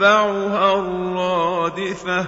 تَتْبَعُهَا الرَّادِفَةُ.